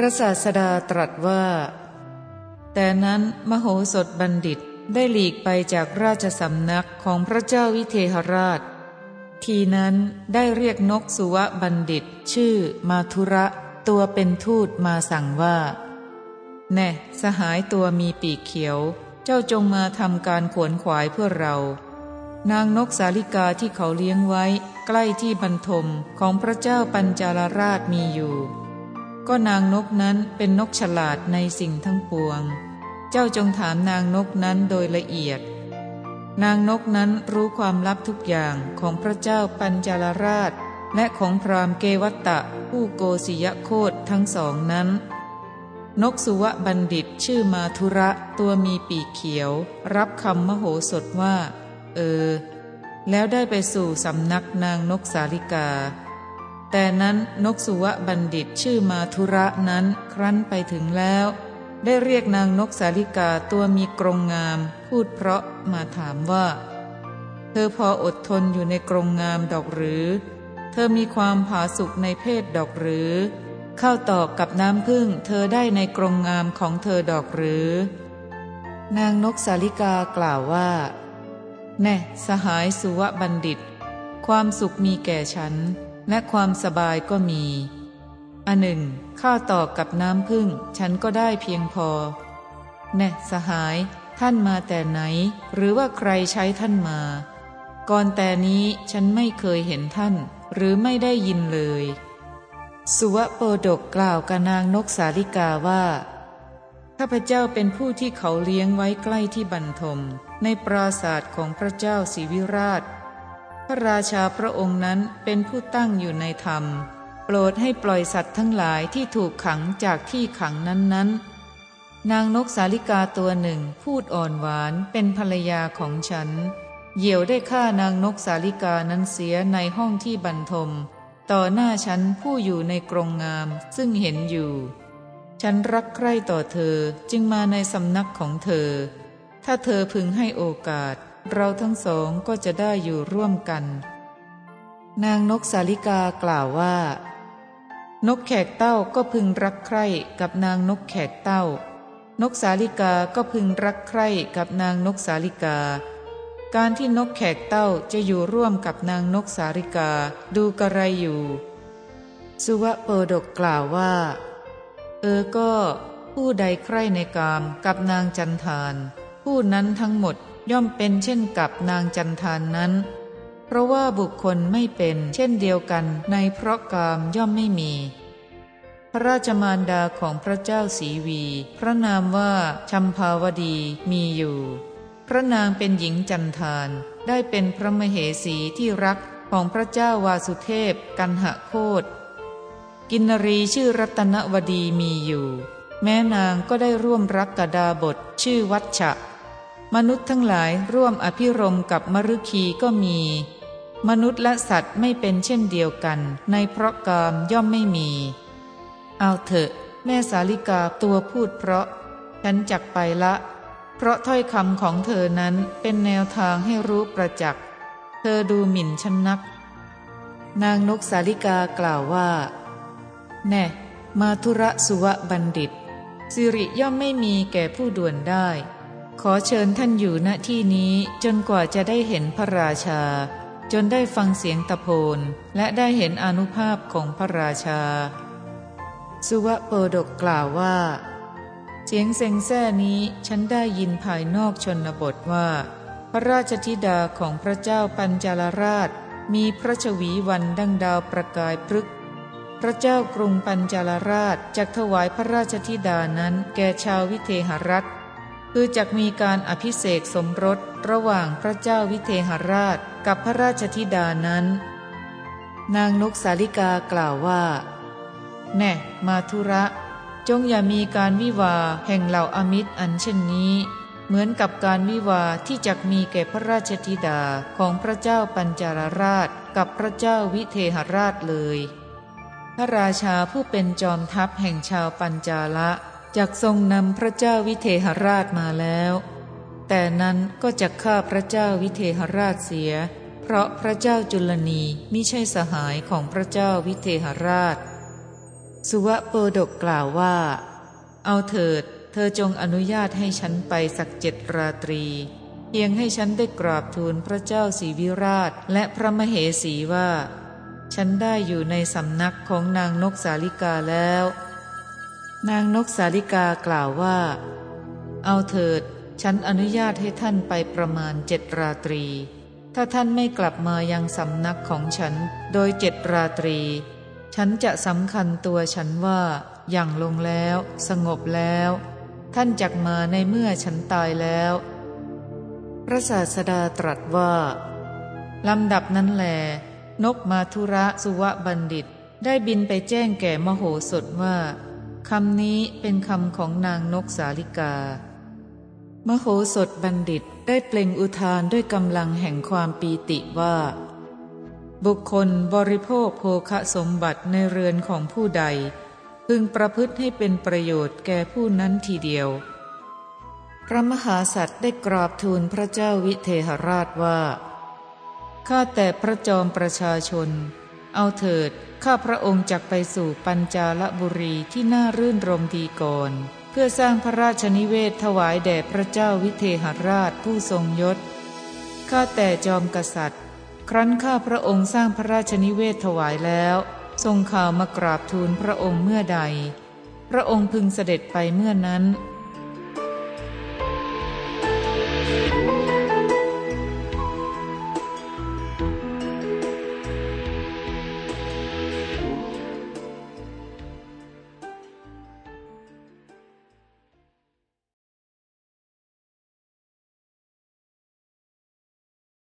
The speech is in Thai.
ระศาสดาตรัสว่า แต่นั้นมโหสถบัณฑิตได้หลีกไปจากราชสำนักของพระเจ้าวิเทหราช ทีนั้นได้เรียกนกสุวบัณฑิต ชื่อมาทุระ ตัวเป็นทูตมาสั่งว่า แน่สหายตัวมีปีกเขียว เจ้าจงมาทำการขวนขวายเพื่อเรา นางนกสาลิกาที่เขาเลี้ยงไว้ ใกล้ที่บรรทมของพระเจ้าปัญจาลราชมีอยู่ ก็นางนกนั้นเป็นนกฉลาดในสิ่งทั้งปวง เจ้าจงถามนางนกนั้นโดยละเอียด นางนกนั้นรู้ความลับทุกอย่างของพระเจ้าปัญจาลราช และของพรามเกวัตตะผู้โกศิยโคตทั้งสองนั้น นกสุวบัณฑิตชื่อมาธุระตัวมีปีกเขียว รับคำมโหสถว่า เออ แล้วได้ไปสู่สำนักนางนกสาลิกา แต่นั้นนกสุวบัณฑิตชื่อมาธุระนั้นครั้นไปถึงแล้ว ได้เรียกนางนกสาลิกาตัวมีกรงงาม พูดเพราะมาถามว่า เธอพออดทนอยู่ในกรงงามดอกหรือ เธอมีความผาสุกในเพศดอกหรือ เข้าต่อกับน้ำพึ่งเธอได้ในกรงงามของเธอดอกหรือ นางนกสาลิกากล่าวว่า แน่ สหายสุวบัณฑิต ความสุขมีแก่ฉัน และความสบายก็มีอันหนึ่งข้าต่อกับน้ำพึ่งฉันก็ได้เพียงพอ แน่สหาย ท่านมาแต่ไหน หรือว่าใครใช้ท่านมา ก่อนแต่นี้ฉันไม่เคยเห็นท่าน หรือไม่ได้ยินเลย สุวโปดกกล่าวกับนางนกสาลิกาว่าข้าพเจ้าเป็นผู้ที่เขาเลี้ยงไว้ใกล้ที่บรรทม ในปราศาสตร์ของพระเจ้าศรีวิราช ระราชาพระองค์นั้นเป็นผู้ตั้งอยู่ในธรรม โปรดให้ปล่อยสัตว์ทั้งหลายที่ถูกขังจากที่ขังนั้นๆ นางนกสาลิกาตัวหนึ่งพูดอ่อนหวานเป็นภรรยาของฉัน เหยี่ยวได้ฆ่านางนกสาลิกานั้นเสียในห้องที่บรรทม ต่อหน้าฉันผู้อยู่ในกรงงามซึ่งเห็นอยู่ ฉันรักใคร่ต่อเธอจึงมาในสำนักของเธอ ถ้าเธอพึงให้โอกาส เราทั้งสองก็จะได้อยู่ร่วมกัน นางนกสาลิกากล่าวว่า นกแขกเต้าก็พึงรักใคร่กับนางนกแขกเต้า นกสาลิกาก็พึงรักใคร่กับนางนกสาลิกา การที่นกแขกเต้าจะอยู่ร่วมกับนางนกสาริกาดูกระไรอยู่ สุวะโปดกกล่าวว่า เออก็ผู้ใดใคร่ในกามกับนางจันทาน ผู้นั้นทั้งหมด ย่อมเป็นเช่นกับนางจันทานนั้น เพราะว่าบุคคลไม่เป็นเช่นเดียวกันในเพราะกามย่อมไม่มี พระราชมารดาของพระเจ้าสีวี พระนามว่าชัมภาวดีมีอยู่ พระนางเป็นหญิงจันทานได้เป็นพระมเหสีที่รักของพระเจ้าวาสุเทพกันหะโคตกินรีชื่อรัตนวดีมีอยู่ แม้นางก็ได้ร่วมรักกดาบทชื่อวัชชะ มนุษย์ทั้งหลายร่วมอภิรมกับมรุคีก็มี มนุษย์และสัตว์ไม่เป็นเช่นเดียวกัน ในเพราะกามย่อมไม่มี เอาเถอะ แม่สาลิกาตัวพูดเพราะ ฉันจักไปละ เพราะถ้อยคำของเธอนั้นเป็นแนวทางให้รู้ประจักษ์เธอดูหมิ่นฉันนัก นางนกสาลิกากล่าวว่า แน่ มาธุระสุวบัณฑิตสิริย่อมไม่มีแก่ผู้ด่วนได้ ขอเชิญท่านอยู่ณที่นี้จนกว่าจะได้เห็นพระราชา จนได้ฟังเสียงตะโพนและได้เห็นอนุภาพของพระราชา สุวะโปดกกล่าวว่า เสียงเซงแซ่นี้ฉันได้ยินภายนอกชนบทว่า พระราชธิดาของพระเจ้าปัญจาลราช มีพระชวีวันดังดาวประกายพฤกพระเจ้ากรุงปัญจาลราชจักถวายพระราชธิดานั้นแก่ชาววิเทหรัฐ คือจักมีการอภิเษกสมรสระหว่างพระเจ้าวิเทหราชกับพระราชธิดานั้น นางนกสาลิกากล่าวว่า แน่มาธุระ จงอย่ามีการวิวาแห่งเหล่าอมิตรอันเช่นนี้ เหมือนกับการวิวาที่จะมีแก่พระราชธิดาของพระเจ้าปัญจาราชกับพระเจ้าวิเทหราชเลย พระราชาผู้เป็นจอมทัพแห่งชาวปัญจาละ จักทรงนำพระเจ้าวิเทหราชมาแล้ว แต่นั้นก็จะฆ่าพระเจ้าวิเทหราชเสีย เพราะพระเจ้าจุลนีมิใช่สหายของพระเจ้าวิเทหราช สุวะโปดกกล่าวว่า เอาเถิด เธอจงอนุญาตให้ฉันไปสักเจ็ดราตรี เพียงให้ฉันได้กราบทูลพระเจ้าศรีวิราชและพระมเหสีว่า ฉันได้อยู่ในสำนักของนางนกสาลิกาแล้ว นางนกสาลิกากล่าวว่า เอาเถิด ฉันอนุญาตให้ท่านไปประมาณเจ็ดราตรี ถ้าท่านไม่กลับมายังสำนักของฉันโดยเจ็ดราตรี ฉันจะสำคัญตัวฉันว่าอย่างลงแล้ว สงบแล้ว ท่านจักมาในเมื่อฉันตายแล้ว พระศาสดาตรัสว่าลำดับนั้นแลนกมาธุระสุวบัณฑิต ได้บินไปแจ้งแก่มโหสถว่า คำนี้เป็นคำของนางนกสาลิกา มโหสถบัณฑิตได้เปล่งอุทานด้วยกำลังแห่งความปีติว่า บุคคลบริโภคโภคสมบัติในเรือนของผู้ใด พึงประพฤติให้เป็นประโยชน์แก่ผู้นั้นทีเดียว พระมหาสัตว์ได้กราบทูลพระเจ้าวิเทหราชว่าข้าแต่พระจอมประชาชน เอาเถิด ข้าพระองค์จักไปสู่ปัญจาลบุรีที่น่ารื่นรมดีก่อน เพื่อสร้างพระราชนิเวศถวายแด่พระเจ้าวิเทหราชผู้ทรงยศ ข้าแต่จอมกษัตริย์ ครั้นข้าพระองค์สร้างพระราชนิเวศถวายแล้ว ทรงข่าวมากราบทูลพระองค์เมื่อใด พระองค์พึงเสด็จไปเมื่อนั้น